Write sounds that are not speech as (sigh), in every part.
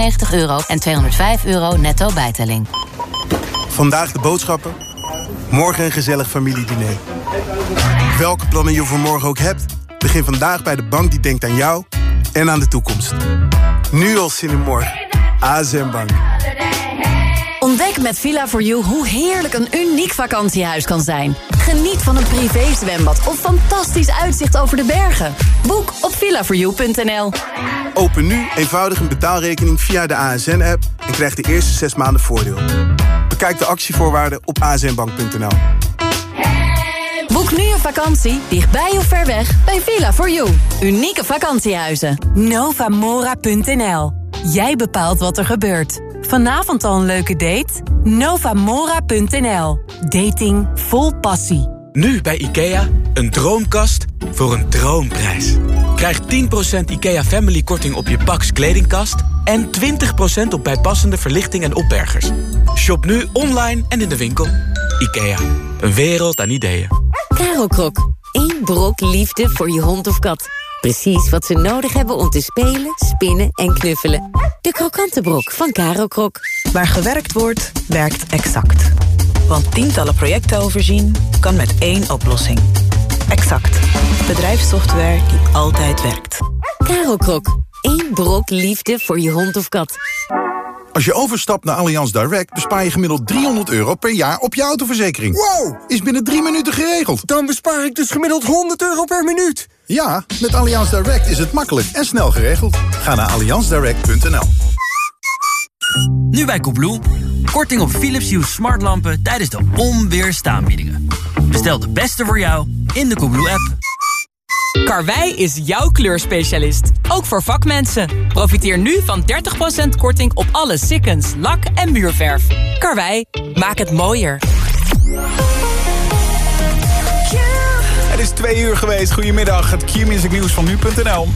199 euro en 205 euro netto bijtelling. Vandaag de boodschappen, morgen een gezellig familiediner. Welke plannen je voor morgen ook hebt, begin vandaag bij de bank die denkt aan jou en aan de toekomst. Nu al zin in morgen. ASM Bank. Ontdek met Villa4You hoe heerlijk een uniek vakantiehuis kan zijn. Geniet van een privézwembad of fantastisch uitzicht over de bergen. Boek op villa4you.nl. Open nu eenvoudig een betaalrekening via de ASN-app... en krijg de eerste zes maanden voordeel. Bekijk de actievoorwaarden op asnbank.nl. Boek nu een vakantie, dichtbij of ver weg, bij Villa4You. Unieke vakantiehuizen. Novamora.nl. Jij bepaalt wat er gebeurt. Vanavond al een leuke date? Novamora.nl. Dating vol passie. Nu bij IKEA, een droomkast voor een droomprijs. Krijg 10% IKEA Family korting op je Pax kledingkast... en 20% op bijpassende verlichting en opbergers. Shop nu online en in de winkel. IKEA, een wereld aan ideeën. Karo Krok, één brok liefde voor je hond of kat. Precies wat ze nodig hebben om te spelen, spinnen en knuffelen. De krokante brok van Karo Krok. Waar gewerkt wordt, werkt Exact. Want tientallen projecten overzien kan met één oplossing. Exact. Bedrijfssoftware die altijd werkt. Karo Krok, één brok liefde voor je hond of kat. Als je overstapt naar Allianz Direct bespaar je gemiddeld 300 euro per jaar op je autoverzekering. Wow! Is binnen drie minuten geregeld. Dan bespaar ik dus gemiddeld 100 euro per minuut. Ja, met Allianz Direct is het makkelijk en snel geregeld. Ga naar allianzdirect.nl. Nu bij Koebloe. Korting op Philips Hue smartlampen tijdens de onweerstaanbiedingen. Bestel de beste voor jou in de Koebloe-app. Karwei is jouw kleurspecialist. Ook voor vakmensen. Profiteer nu van 30% korting op alle sikkens, lak en muurverf. Karwei, maak het mooier. Het is twee uur geweest. Goedemiddag, het Q-music nieuws van nu.nl.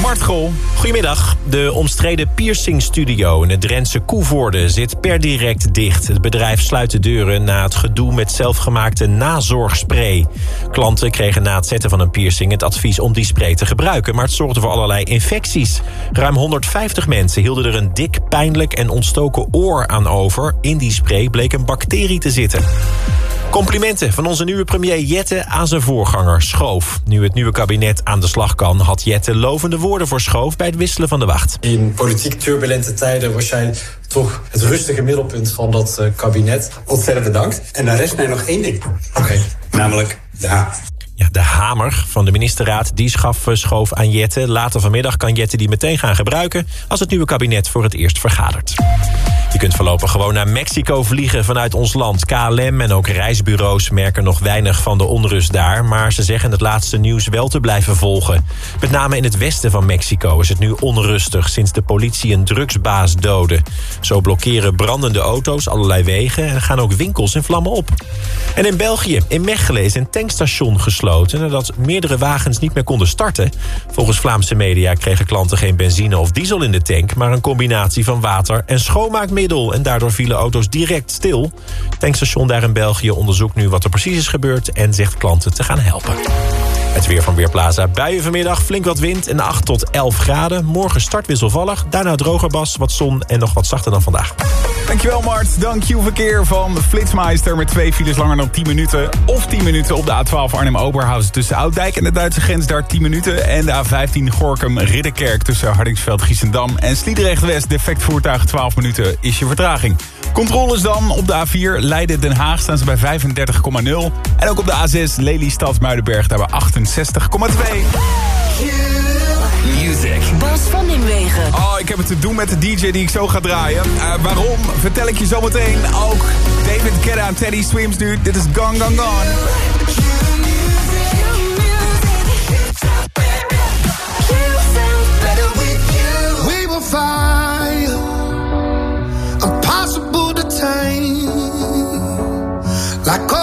Mart Gol. Goedemiddag. De omstreden piercing studio in het Drentse Koevoorde zit per direct dicht. Het bedrijf sluit de deuren na het gedoe met zelfgemaakte nazorgspray. Klanten kregen na het zetten van een piercing het advies om die spray te gebruiken... maar het zorgde voor allerlei infecties. Ruim 150 mensen hielden er een dik, pijnlijk en ontstoken oor aan over. In die spray bleek een bacterie te zitten. Complimenten van onze nieuwe premier Jette aan zijn voorganger Schoof. Nu het nieuwe kabinet aan de slag kan, had Jette lovende woorden voor Schoof bij het wisselen van de wacht. In politiek turbulente tijden was jij toch het rustige middelpunt van dat uh, kabinet. Ontzettend bedankt. En dan rest mij nog één ding. Oké, namelijk ja. De hamer van de ministerraad die schaf schoof aan Jette. Later vanmiddag kan Jette die meteen gaan gebruiken... als het nieuwe kabinet voor het eerst vergadert. Je kunt voorlopig gewoon naar Mexico vliegen vanuit ons land. KLM en ook reisbureaus merken nog weinig van de onrust daar... maar ze zeggen het laatste nieuws wel te blijven volgen. Met name in het westen van Mexico is het nu onrustig... sinds de politie een drugsbaas doodde. Zo blokkeren brandende auto's allerlei wegen... en gaan ook winkels in vlammen op. En in België, in Mechelen, is een tankstation gesloten... nadat meerdere wagens niet meer konden starten. Volgens Vlaamse media kregen klanten geen benzine of diesel in de tank... maar een combinatie van water en schoonmaakmiddelen en daardoor vielen auto's direct stil. Het tankstation daar in België onderzoekt nu wat er precies is gebeurd... en zegt klanten te gaan helpen. Het weer van Weerplaza. Buien vanmiddag, flink wat wind en 8 tot 11 graden. Morgen start wisselvallig, daarna droger bas, wat zon en nog wat zachter dan vandaag. Dankjewel Mart. Dank je verkeer van Flitsmeister met twee files langer dan 10 minuten. Of 10 minuten op de A12 Arnhem-Oberhausen tussen Ouddijk en de Duitse grens daar 10 minuten. En de A15 Gorkum-Ridderkerk tussen Hardingsveld, Giesendam en Sliedrecht-West. Defect voertuig 12 minuten is je vertraging. Controles dan op de A4 Leiden-Den Haag staan ze bij 35,0. En ook op de A6 Lelystad-Muidenberg daar bij 68,2. Music. Bas van Nimwegen. Oh, ik heb het te doen met de DJ die ik zo ga draaien. Uh, waarom? Vertel ik je zometeen. Ook David Guetta en Teddy Swims nu. Dit is Gone Gone Gone. We will find time. Like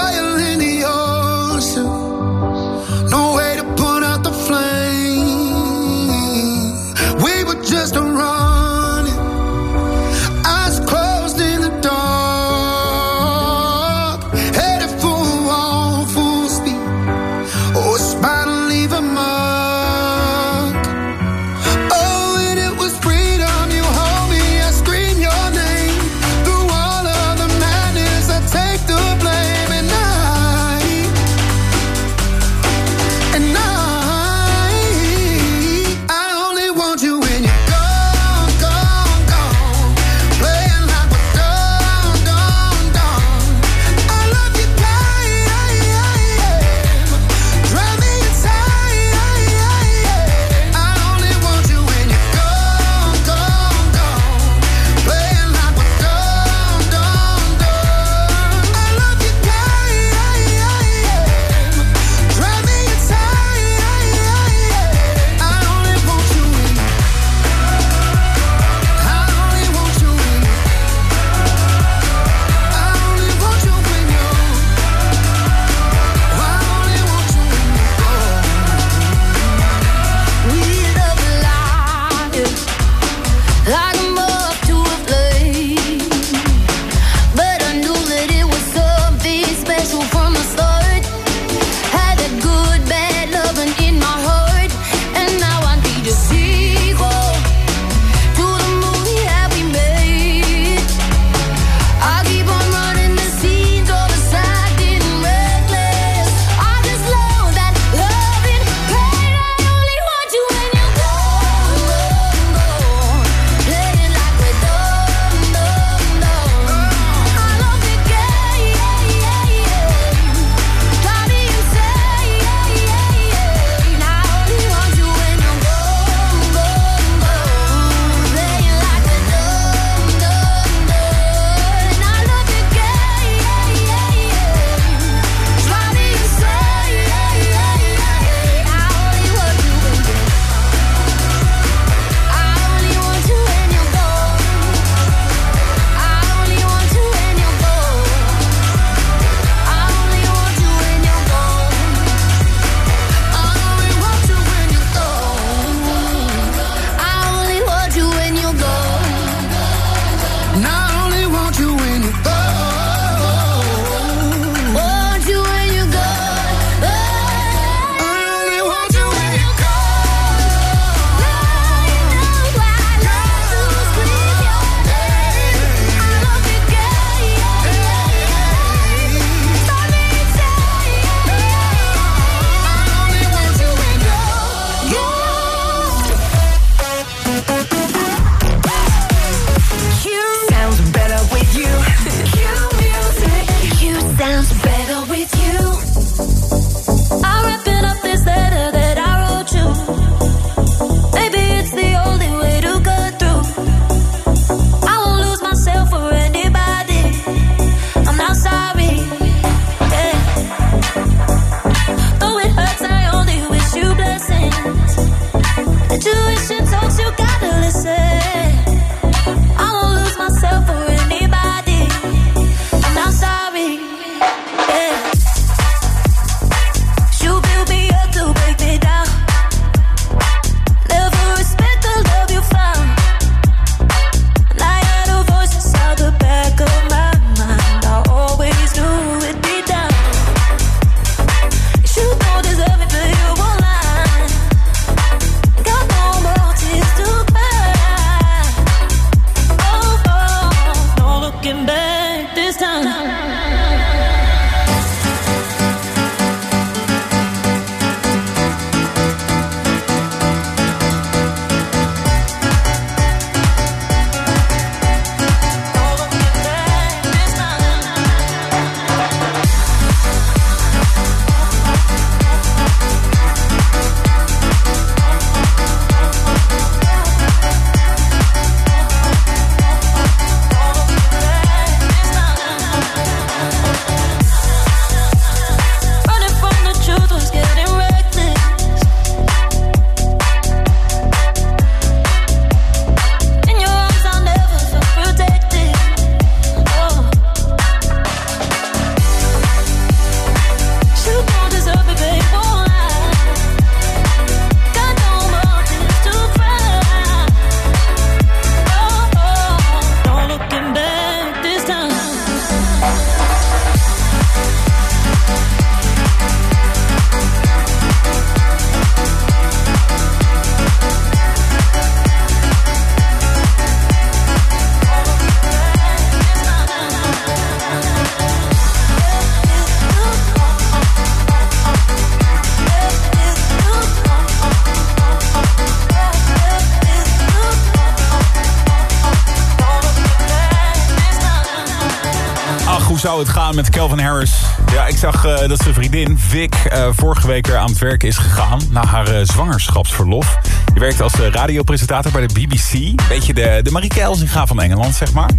met Calvin Harris? Ja, ik zag uh, dat zijn vriendin Vic uh, vorige week er aan het werk is gegaan... na haar uh, zwangerschapsverlof. Die werkt als radiopresentator bij de BBC. Beetje de, de Marieke Elsinga van Engeland, zeg maar.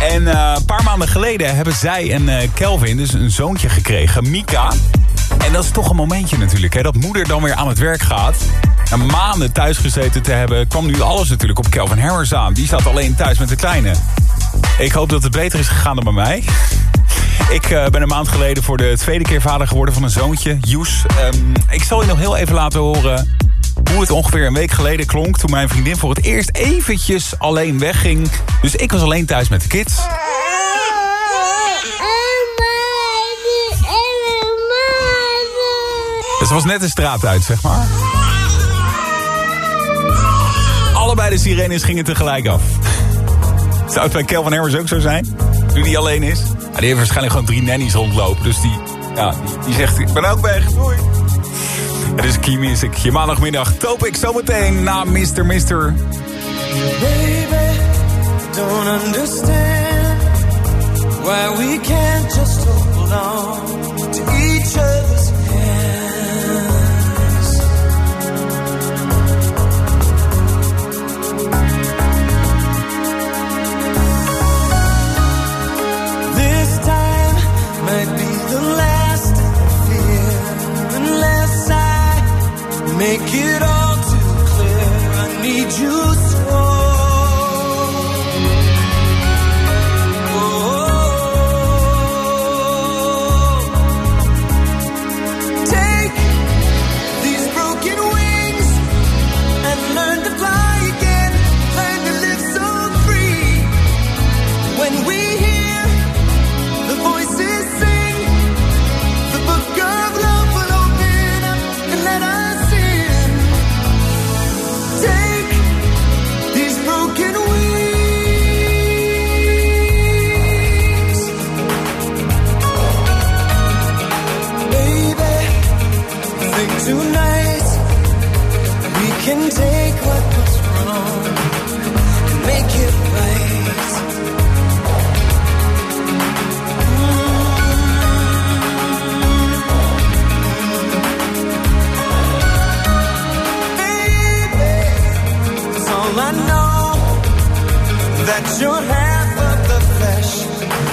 En een paar maanden geleden hebben zij en Calvin dus een zoontje gekregen, Mika. En dat is toch een momentje natuurlijk, hè, dat moeder dan weer aan het werk gaat. Na maanden thuis gezeten te hebben, kwam nu alles natuurlijk op Calvin Harris aan. Die zat alleen thuis met de kleine. Ik hoop dat het beter is gegaan dan bij mij. Ik uh, ben een maand geleden voor de tweede keer vader geworden van een zoontje, Joes. Um, ik zal je nog heel even laten horen hoe het ongeveer een week geleden klonk... toen mijn vriendin voor het eerst eventjes alleen wegging. Dus ik was alleen thuis met de kids. Dus ze was net de straat uit, zeg maar. Allebei de sirenes gingen tegelijk af. Zou het bij Kelvin Harris ook zo zijn? Nu die alleen is? Ja, die heeft waarschijnlijk gewoon drie nannies rondlopen. Dus die, ja, die, zegt, ik ben ook weg. Doei. Het is Key Music. Je maandagmiddag. Topic zometeen na Mr. Mister. Baby, don't understand why we can't just hold on to each other's might be the last I fear unless I make it all too clear. I need you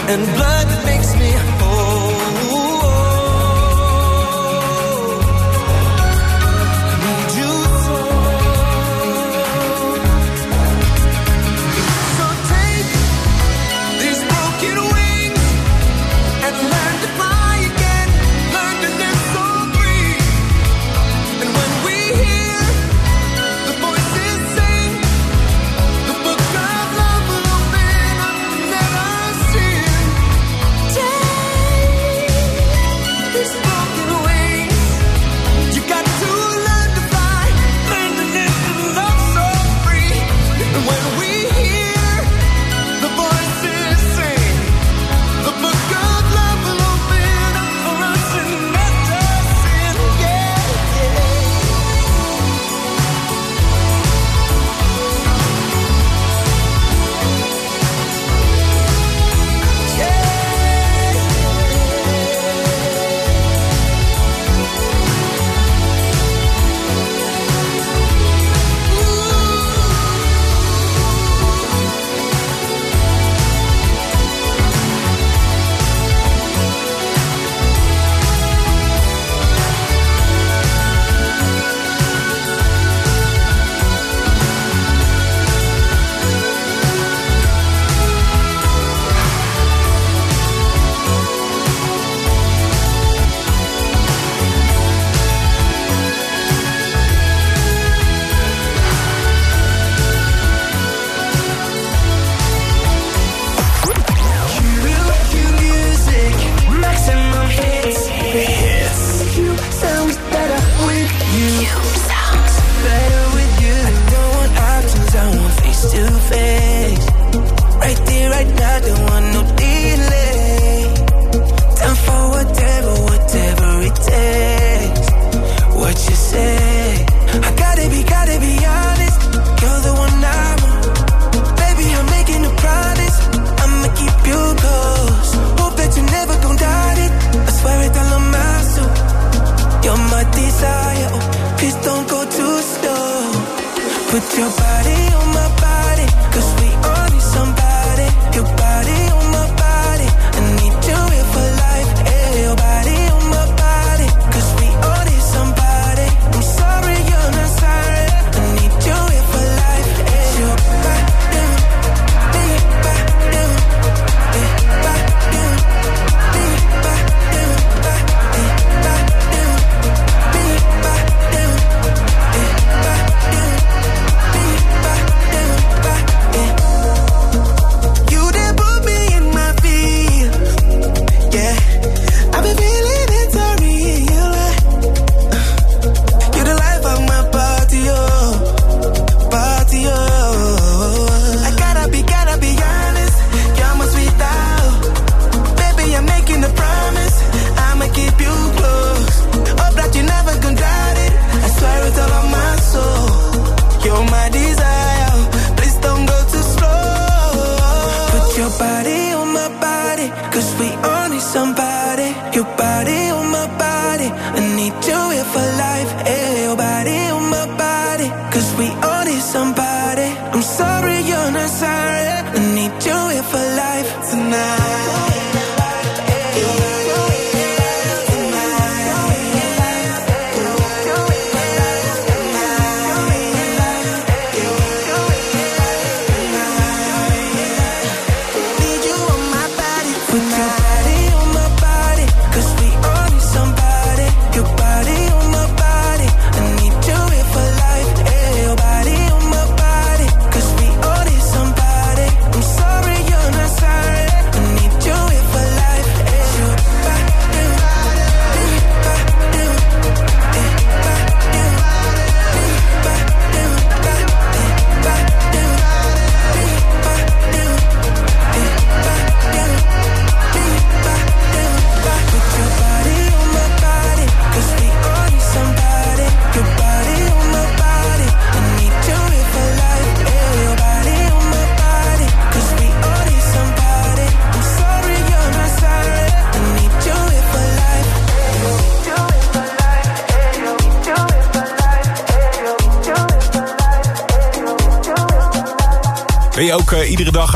and blood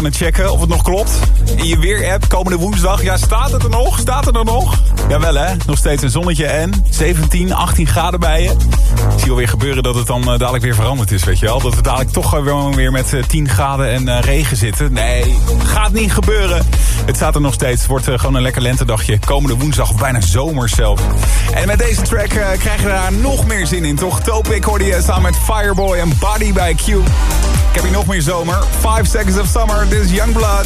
eh, iedere dag aan het checken of het nog klopt? Je weer-app komende woensdag. Ja, staat het er nog? Staat het er nog? Jawel hè, nog steeds een zonnetje en 17, 18 graden bij je. Ik zie alweer gebeuren dat het dan eh, dadelijk weer veranderd is, weet je wel. Dat we dadelijk toch eh, weer, met eh, 10 graden en eh, regen zitten. Nee, gaat niet gebeuren. Het staat er nog steeds. Wordt eh, gewoon een lekker lentedagje. Komende woensdag, bijna zomer zelf. En met deze track eh, krijg je daar nog meer zin in, toch? Topic hoorde je samen met Fireboy en Body by Q. Ik heb hier nog meer zomer. 5 Seconds of Summer, dit is Youngblood.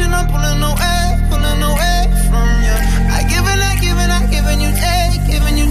Pushing, I'm pulling away, pulling away from you. I give and I give and I give and you take, giving you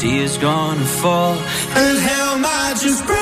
takes is gonna fall, and hell might just break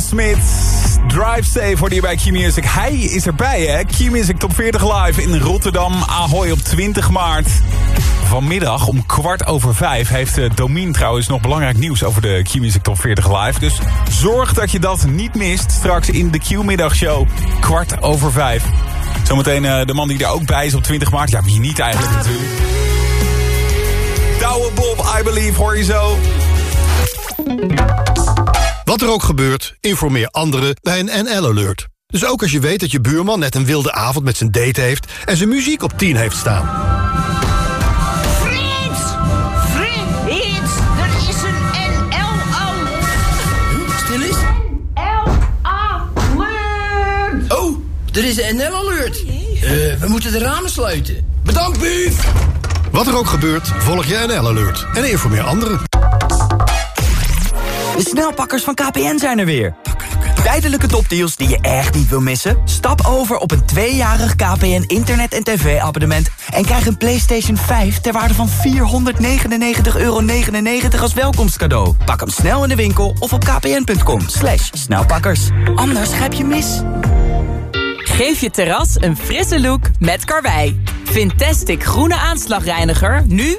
Smith. Drive Safe hoorde je bij Q-Music. Hij is erbij, hè? Q-Music Top 40 Live in Rotterdam. Ahoy op 20 maart. Vanmiddag om kwart over vijf heeft uh, Domien trouwens nog belangrijk nieuws over de Q-Music Top 40 Live. Dus zorg dat je dat niet mist straks in de Q-middagshow. Kwart over vijf. Zometeen uh, de man die er ook bij is op 20 maart. Ja, wie niet eigenlijk natuurlijk. Douwe Bob, I Believe, hoor je zo. Wat er ook gebeurt, informeer anderen bij een NL-alert. Dus ook als je weet dat je buurman net een wilde avond met zijn date heeft... en zijn muziek op 10 heeft staan. Frits! Frits! Er is een NL-al... Stil eens. L-alert! Oh, er is een NL-alert. Eh, we moeten de ramen sluiten. Bedankt, Bief! Wat er ook gebeurt, volg je NL-alert. En informeer anderen. De snelpakkers van KPN zijn er weer. Tijdelijke topdeals die je echt niet wil missen? Stap over op een tweejarig KPN internet- en tv-abonnement... en krijg een PlayStation 5 ter waarde van 499,99 euro als welkomstcadeau. Pak hem snel in de winkel of op kpn.com. Snelpakkers. Anders grijp je mis. Geef je terras een frisse look met Karwei. Fantastic groene aanslagreiniger, nu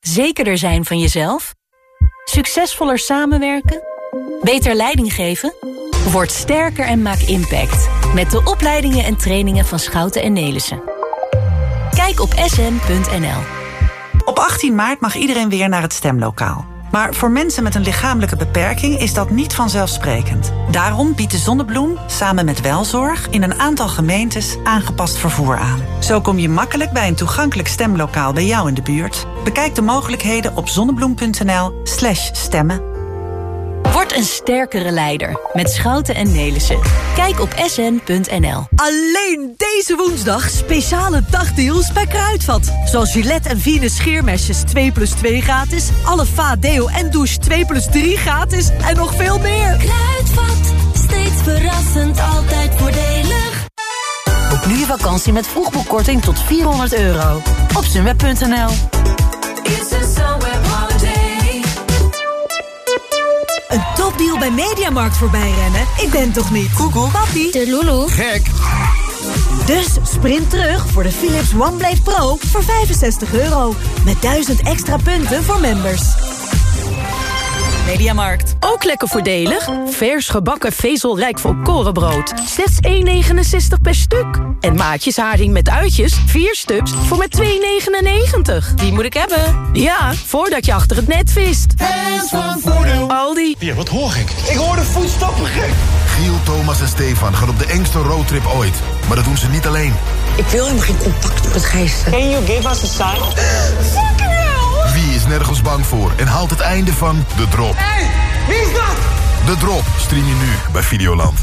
Zekerder zijn van jezelf? Succesvoller samenwerken? Beter leiding geven? Word sterker en maak impact. Met de opleidingen en trainingen van Schouten en Nelissen. Kijk op sn.nl. Op 18 maart mag iedereen weer naar het stemlokaal. Maar voor mensen met een lichamelijke beperking is dat niet vanzelfsprekend. Daarom biedt de Zonnebloem samen met Welzorg in een aantal gemeentes aangepast vervoer aan. Zo kom je makkelijk bij een toegankelijk stemlokaal bij jou in de buurt. Bekijk de mogelijkheden op zonnebloem.nl/slash stemmen. Word een sterkere leider met Schouten en Nelissen. Kijk op sn.nl. Alleen deze woensdag speciale dagdeals bij Kruidvat. Zoals Gillette en Venus scheermesjes 2 plus 2 gratis. Alle Va Deo en douche 2 plus 3 gratis. En nog veel meer. Kruidvat, steeds verrassend, altijd voordelig. Boek nu je vakantie met vroegboekkorting tot 400 euro. Op sunweb.nl bij Mediamarkt voorbij rennen? Ik ben toch niet? Google. Papi. De Lulu. Gek. Dus sprint terug voor de Philips OneBlade Pro voor 65 euro. Met 1000 extra punten voor members. Mediamarkt. Ook lekker voordelig. Vers gebakken vezelrijk volkorenbrood. Slechts 1,69 per stuk. En maatjes haring met uitjes. 4 stuks voor maar 2,99. Die moet ik hebben. Ja, voordat je achter het net vist. Hands van Voordeel. Aldi. Ja, wat hoor ik? Ik hoor de voetstappen gek. Giel, Thomas en Stefan gaan op de engste roadtrip ooit. Maar dat doen ze niet alleen. Ik wil helemaal geen contact met geesten. Can you give us a sign? (gasps) Fucking hell! Wie is nergens bang voor en haalt het einde van De Drop? Hey, wie is dat? De Drop stream je nu bij Videoland.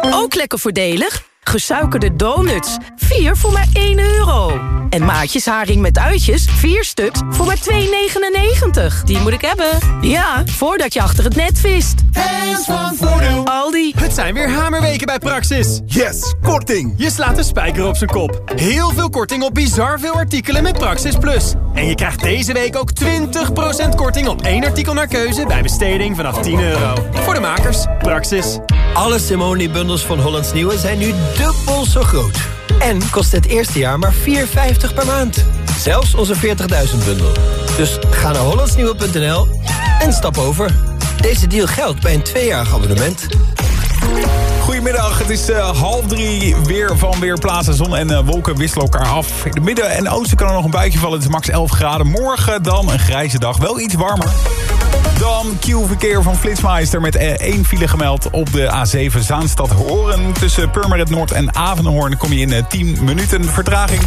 Ook lekker voordelig. Gesuikerde donuts. 4 voor maar 1 euro. En maatjes haring met uitjes. 4 stuks voor maar 2,99. Die moet ik hebben. Ja, voordat je achter het net vist. Hands van Voordeel. Aldi. Het zijn weer hamerweken bij Praxis. Yes, korting. Je slaat de spijker op zijn kop. Heel veel korting op bizar veel artikelen met Praxis Plus. En je krijgt deze week ook 20% korting op één artikel naar keuze... bij besteding vanaf 10 euro. Voor de makers, Praxis. Alle Simone-bundels van Hollands Nieuwe zijn nu dubbel zo groot. En kost het eerste jaar maar 4,50 per maand. Zelfs onze 40.000 bundel. Dus ga naar hollandsnieuwe.nl en stap over. Deze deal geldt bij een tweejarig abonnement. Goedemiddag, het is eh, half drie weer van Weerplaatsen. Zon en eh, wolken wisselen elkaar af. In het midden en oosten kan er nog een buitje vallen. Het is max 11 graden. Morgen dan een grijze dag, wel iets warmer. Dan Q-verkeer van Flitsmeister met eh, één file gemeld op de A7 Zaanstad Horen. Tussen Purmerend Noord en Avenhoorn kom je in eh, 10 minuten vertraging.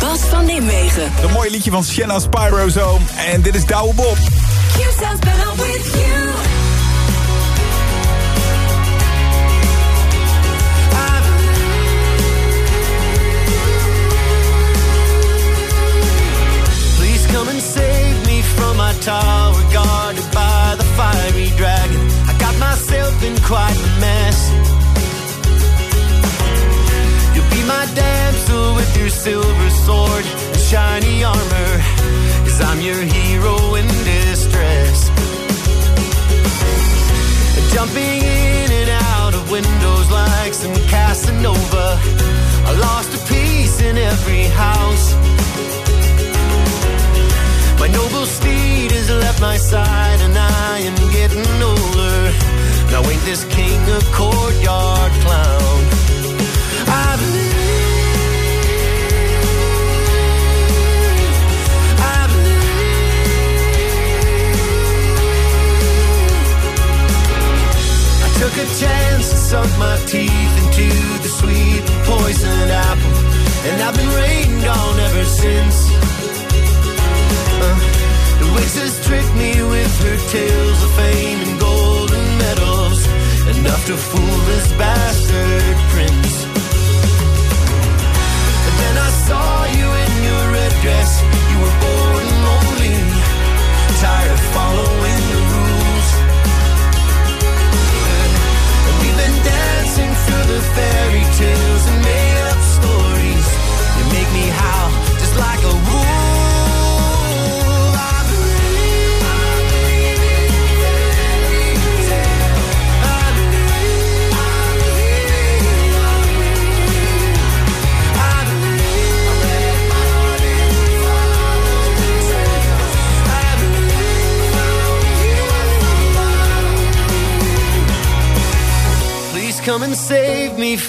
Bas van Nimwegen. Een mooi liedje van Shanna Spyrozone. En dit is Douwe Bob. Q sounds better with you. Tower guarded by the fiery dragon. I got myself in quite a mess. You'll be my damsel with your silver sword and shiny armor, as I'm your hero in distress. Jumping in and out of windows like some Casanova. I lost a piece in every house. Noble steed has left my side and I am getting older. Now ain't this king a courtyard clown? I believe, took a chance and sunk my teeth into the sweet poisoned apple. And I've been rained on ever since. Witches has tricked me with her tales of fame and golden medals, enough to fool this bastard prince. And then I saw you in your red dress, you were bored and lonely, tired of following the rules. And we've been dancing through the fair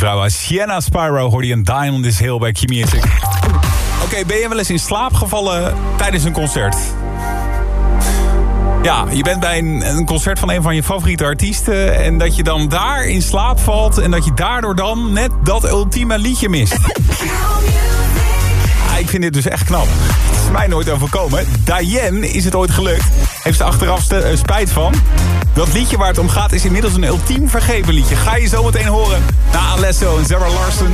vrouw uit Sienna Spyro hoorde je een Diamond is heel bij Kimi Oké, ben je wel eens in slaap gevallen tijdens een concert? Ja, je bent bij een, een, concert van een van je favoriete artiesten... en dat je dan daar in slaap valt... en dat je daardoor dan net dat ultieme liedje mist. Ik vind dit dus echt knap. Het is mij nooit overkomen. Diane is het ooit gelukt. Heeft ze achteraf eh, spijt van... Dat liedje waar het om gaat is inmiddels een ultiem vergeven liedje. Ga je zo meteen horen na Alesso en Zara Larsen.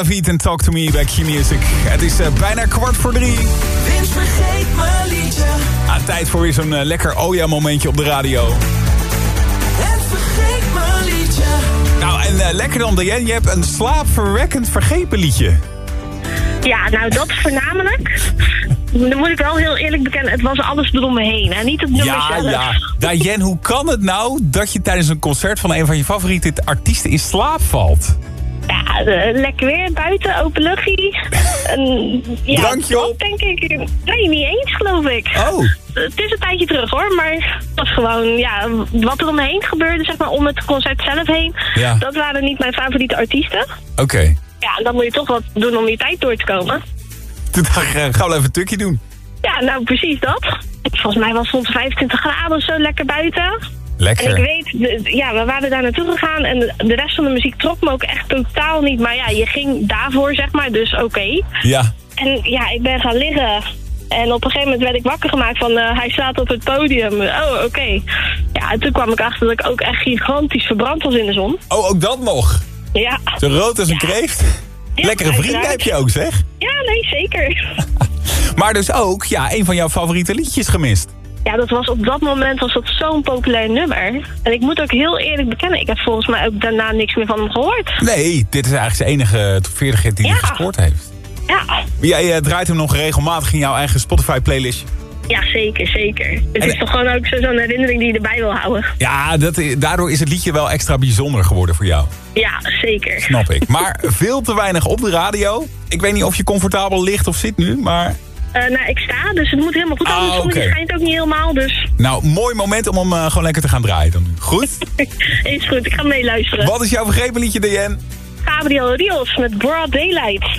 David en Talk To Me bij Q-Music. Het is eh, bijna kwart voor drie. Vince vergeet mijn liedje. Ah, tijd voor weer zo'n eh, lekker Oja momentje op de radio. En vergeet mijn liedje. Nou, en eh, lekker dan, Diane, je hebt een slaapverwekkend vergepen liedje. Ja, nou dat voornamelijk. Dan moet ik wel heel eerlijk bekennen, het was alles door me heen. En niet het nummer Ja, zelf. ja. Diane, hoe kan het nou dat je tijdens een concert van een van je favoriete artiesten in slaap valt? Ja, eh, lekker weer buiten, open luchtje. En, ja, Drankje op? denk ik. Nee, niet eens geloof ik. Oh. Het is een tijdje terug hoor, maar het was gewoon, ja, wat er om me heen gebeurde, zeg maar, om het concert zelf heen. Ja. Dat waren niet mijn favoriete artiesten. Oké. Ja, en dan moet je toch wat doen om je tijd door te komen. Toen dacht ik, eh, gaan we wel even een tukje doen. Ja, nou precies dat. Volgens mij was het rond 25 graden of zo lekker buiten. Lekker. En ik weet, ja, we waren daar naartoe gegaan en de- rest van de muziek trok me ook echt totaal niet. Maar ja, je ging daarvoor, zeg maar, dus oké. Ja. En ja, ik ben gaan liggen. En op een gegeven moment werd ik wakker gemaakt van uh, hij staat op het podium. Oh, oké. Ja, en toen kwam ik achter dat ik ook echt gigantisch verbrand was in de zon. Oh, ook dat nog? Ja. Zo rood als een kreeft? Ja, Lekkere vrienden uiteraard. heb je ook, zeg. Ja, nee, zeker. (laughs) Maar dus ook, ja, een van jouw favoriete liedjes gemist. Ja, dat was op dat moment was dat zo'n populair nummer. En ik moet ook heel eerlijk bekennen, ik heb volgens mij ook daarna niks meer van hem gehoord. Nee, dit is eigenlijk zijn enige top 40 hit die hij gescoord heeft. Ja, Jij eh, draait hem nog regelmatig in jouw eigen Spotify-playlist. ja zeker, zeker. Het En- is toch gewoon ook zo- zo'n herinnering die je erbij wil houden. Ja, dat, daardoor is het liedje wel extra bijzonder geworden voor jou. Ja, zeker. Snap ik. Maar veel te weinig op de radio. Ik weet niet of je comfortabel ligt of zit nu, maar... Nou, ik sta, dus het moet helemaal goed. Ah, zonnetje oké. schijnt ook niet helemaal, dus Nou, mooi moment om hem eh, gewoon lekker te gaan draaien dan. Goed? (laughs) is goed. Ik ga meeluisteren. Wat is jouw vergeten liedje, Diane? Gabriel Rios met Broad Daylight.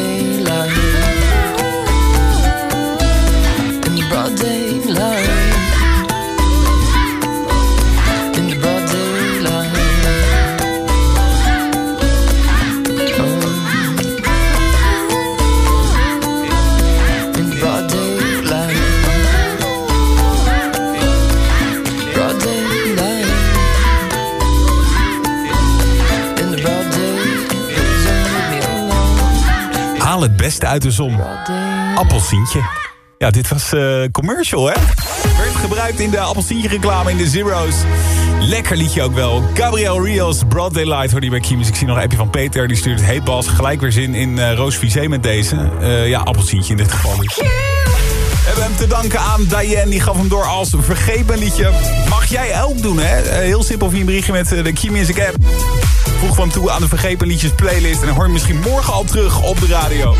Het beste uit de zon. Appelsientje. Ja, dit was eh, commercial, hè? Werd gebruikt in de appelsientje reclame in de Zero's. Lekker liedje ook wel. Gabriel Rios, Broad Daylight, hoorde je bij. Ik zie nog een appje van Peter, die stuurt... Hey Bas, gelijk weer zin in eh Roos Vizé met deze. Eh, ja, appelsientje in dit geval dus. We hebben hem te danken aan Diane, die gaf hem door als vergeven liedje. Mag jij ook doen, hè? Heel simpel via een berichtje met de Key Music app. Voeg van toe aan de vergeven liedjes playlist... en hoor je misschien morgen al terug op de radio.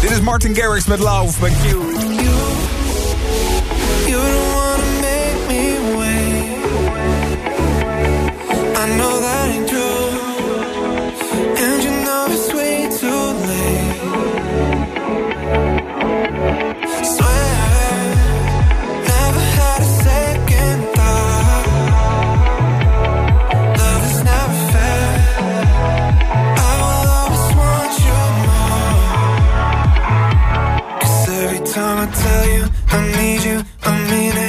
Dit is Martin Garrix met Love bij Q. I tell you I need you, I mean it.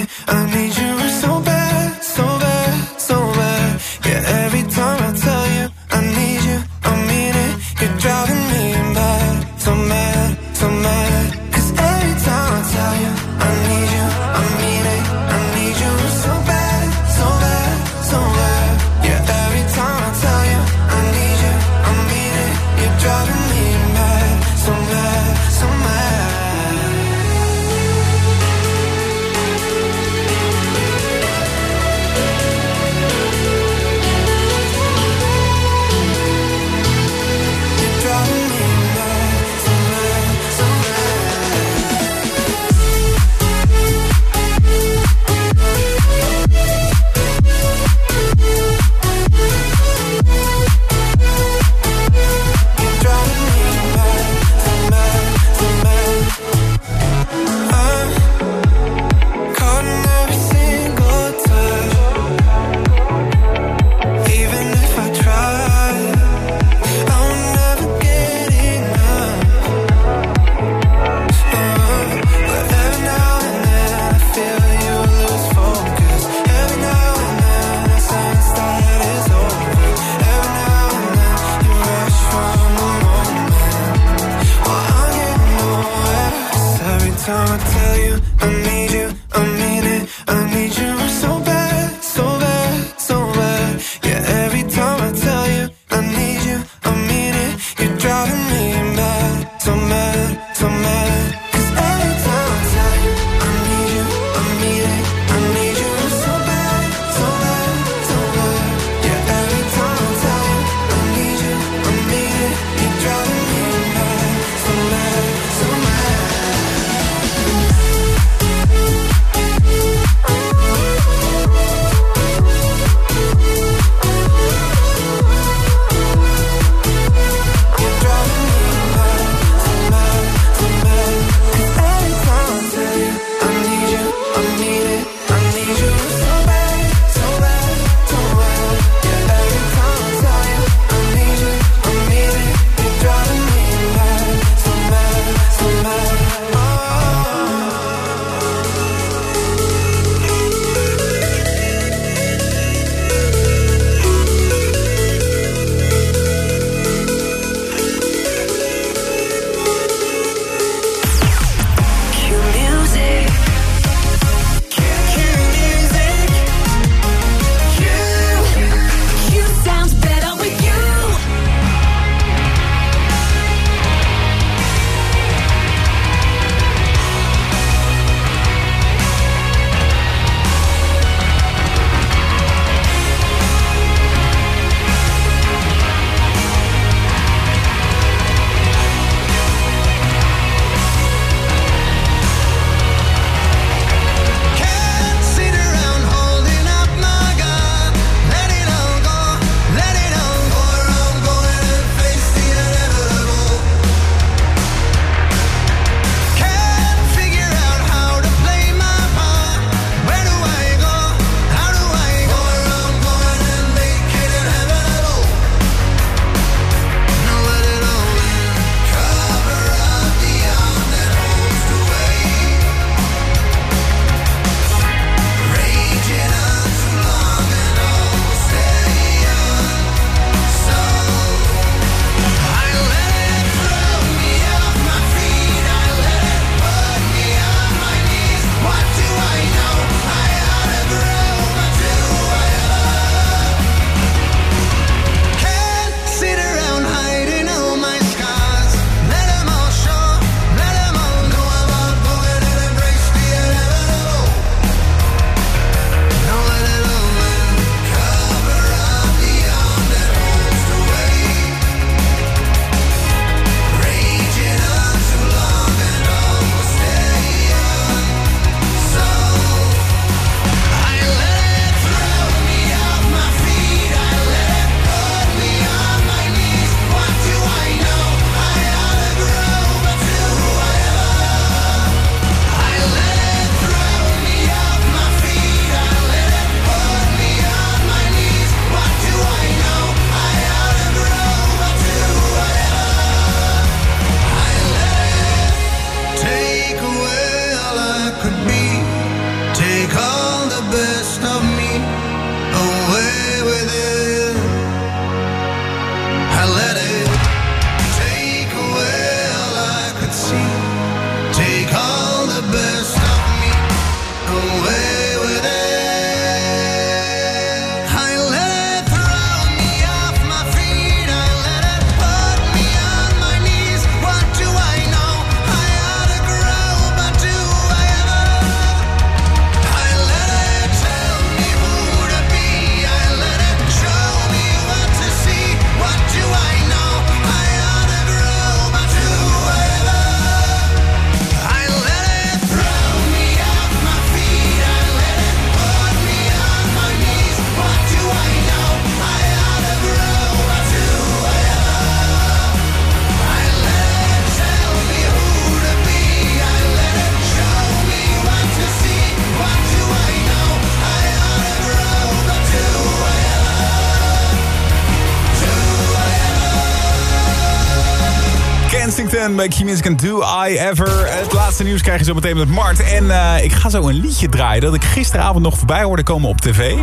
Key Music and Do I Ever. Het laatste nieuws krijg je zo meteen met Mart. En eh, ik ga zo een liedje draaien dat ik gisteravond nog voorbij hoorde komen op tv.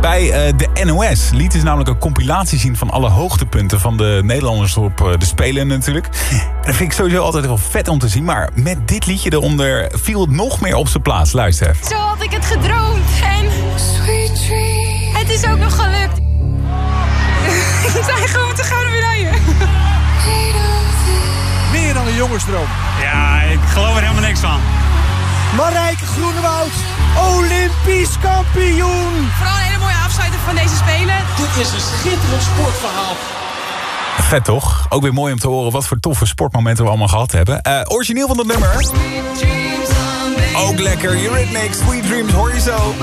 Bij eh, de NOS. Liet is namelijk een compilatie zien van alle hoogtepunten van de Nederlanders op eh, de Spelen natuurlijk. En (laughs) dat vind ik sowieso altijd wel vet om te zien. Maar met dit liedje eronder viel het nog meer op zijn plaats. Luister even. Zo had ik het gedroomd en het is ook nog gelukt. (laughs) ik zei gewoon te gouden jongensdroom. Ja, ik geloof er helemaal niks van. Marijke Groenewoud, Olympisch kampioen. Vooral een hele mooie afsluiting van deze Spelen. Dit is een schitterend sportverhaal. Vet toch? Ook weer mooi om te horen wat voor toffe sportmomenten we allemaal gehad hebben. Eh, origineel van het nummer. Ook lekker. Eurythmics, Sweet Dreams, hoor je zo.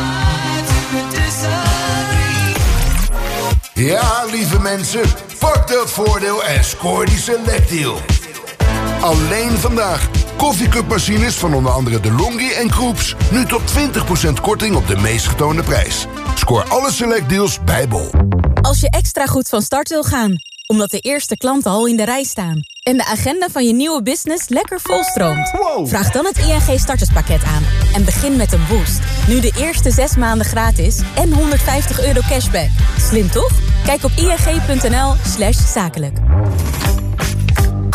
Ja, lieve mensen, pak dat voordeel en scoor die selectdeal. Alleen vandaag. Koffiecupmachines van onder andere De Longi en Kroeps. Nu tot 20% korting op de meest getoonde prijs. Scoor alle selectdeals bij Bol. Als je extra goed van start wil gaan, omdat de eerste klanten al in de rij staan... en de agenda van je nieuwe business lekker volstroomt... vraag dan het ING starterspakket aan en begin met een boost. Nu de eerste zes maanden gratis en 150 euro cashback. Slim toch? Kijk op ing.nl slash zakelijk.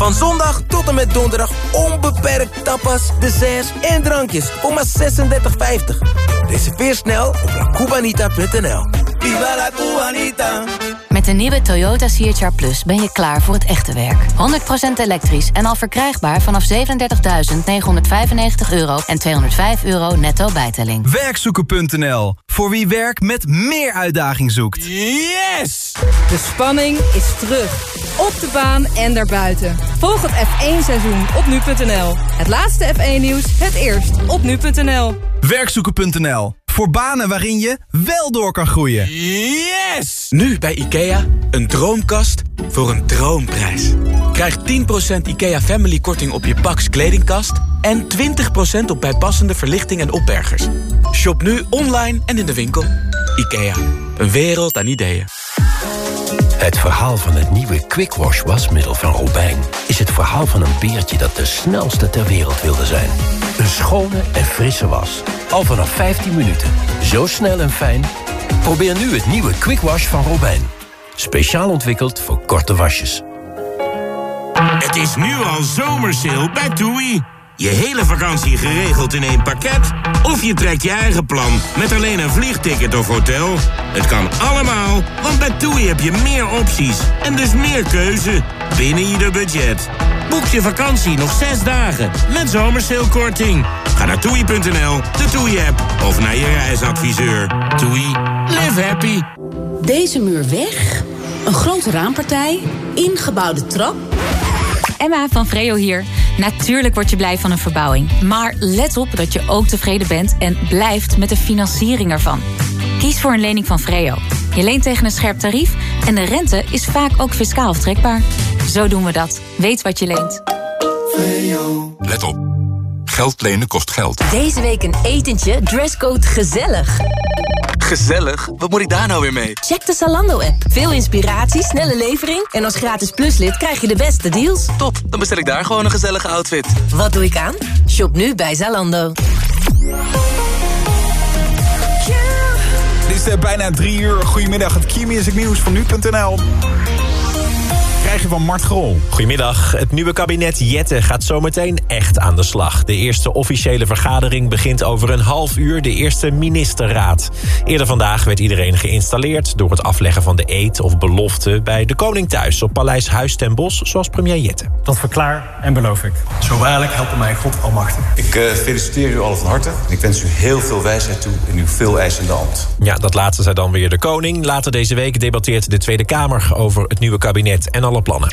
Van zondag tot en met donderdag onbeperkt tapas, desserts en drankjes voor maar 36,50. Reserveer snel op lacubanita.nl. Viva la Cubanita! Met de nieuwe Toyota CHR Plus ben je klaar voor het echte werk. 100% elektrisch en al verkrijgbaar vanaf 37.995 euro en 205 euro netto bijtelling. Werkzoeken.nl. Voor wie werk met meer uitdaging zoekt. Yes! De spanning is terug. Op de baan en daarbuiten. Volg het F1-seizoen op nu.nl. Het laatste F1-nieuws, het eerst op nu.nl. Werkzoeken.nl. Voor banen waarin je wel door kan groeien. Yes! Nu bij IKEA, een droomkast voor een droomprijs. Krijg 10% IKEA Family korting op je Pax kledingkast... en 20% op bijpassende verlichting en opbergers. Shop nu online en in de winkel. IKEA, een wereld aan ideeën. Het verhaal van het nieuwe Quick Wash wasmiddel van Robijn... is het verhaal van een beertje dat de snelste ter wereld wilde zijn. Een schone en frisse was. Al vanaf 15 minuten. Zo snel en fijn. Probeer nu het nieuwe Quick Wash van Robijn. Speciaal ontwikkeld voor korte wasjes. Het is nu al zomersale bij TUI. Je hele vakantie geregeld in één pakket? Of je trekt je eigen plan met alleen een vliegticket of hotel? Het kan allemaal, want bij TUI heb je meer opties en dus meer keuze binnen ieder budget. Boek je vakantie nog zes dagen met zomersalekorting. Ga naar toei.nl, de TUI-app of naar je reisadviseur. TUI, live happy. Deze muur weg, een grote raampartij, ingebouwde trap. Emma van Vreo hier. Natuurlijk word je blij van een verbouwing. Maar let op dat je ook tevreden bent en blijft met de financiering ervan. Kies voor een lening van Vreo. Je leent tegen een scherp tarief en de rente is vaak ook fiscaal aftrekbaar. Zo doen we dat. Weet wat je leent. Let op. Geld lenen kost geld. Deze week een etentje, dresscode gezellig. Gezellig? Wat moet ik daar nou weer mee? Check de Zalando-app. Veel inspiratie, snelle levering... en als gratis pluslid krijg je de beste deals. Top, dan bestel ik daar gewoon een gezellige outfit. Wat doe ik aan? Shop nu bij Zalando. Het is eh, bijna drie uur. Goedemiddag, het Key Music Nieuws van nu.nl. Krijg je van Mart Grol. Goedemiddag. Het nieuwe kabinet Jette gaat zometeen echt aan de slag. De eerste officiële vergadering begint over een half uur. De eerste ministerraad. Eerder vandaag werd iedereen geïnstalleerd... door het afleggen van de eed of belofte... bij de koning thuis op Paleis Huis ten Bosch... zoals premier Jette. Dat verklaar en beloof ik. Zo waarlijk helpen mij God almachtig. Ik uh, feliciteer u allen van harte. Ik wens u heel veel wijsheid toe in uw veel eisende ambt. Ja, dat laatste zei dan weer de koning. Later deze week debatteert de Tweede Kamer over het nieuwe kabinet... en plannen.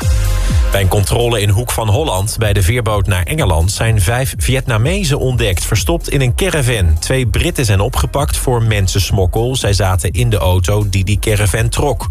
Bij een controle in Hoek van Holland bij de veerboot naar Engeland... zijn vijf Vietnamezen ontdekt, verstopt in een caravan. Twee Britten zijn opgepakt voor mensensmokkel. Zij zaten in de auto die die caravan trok.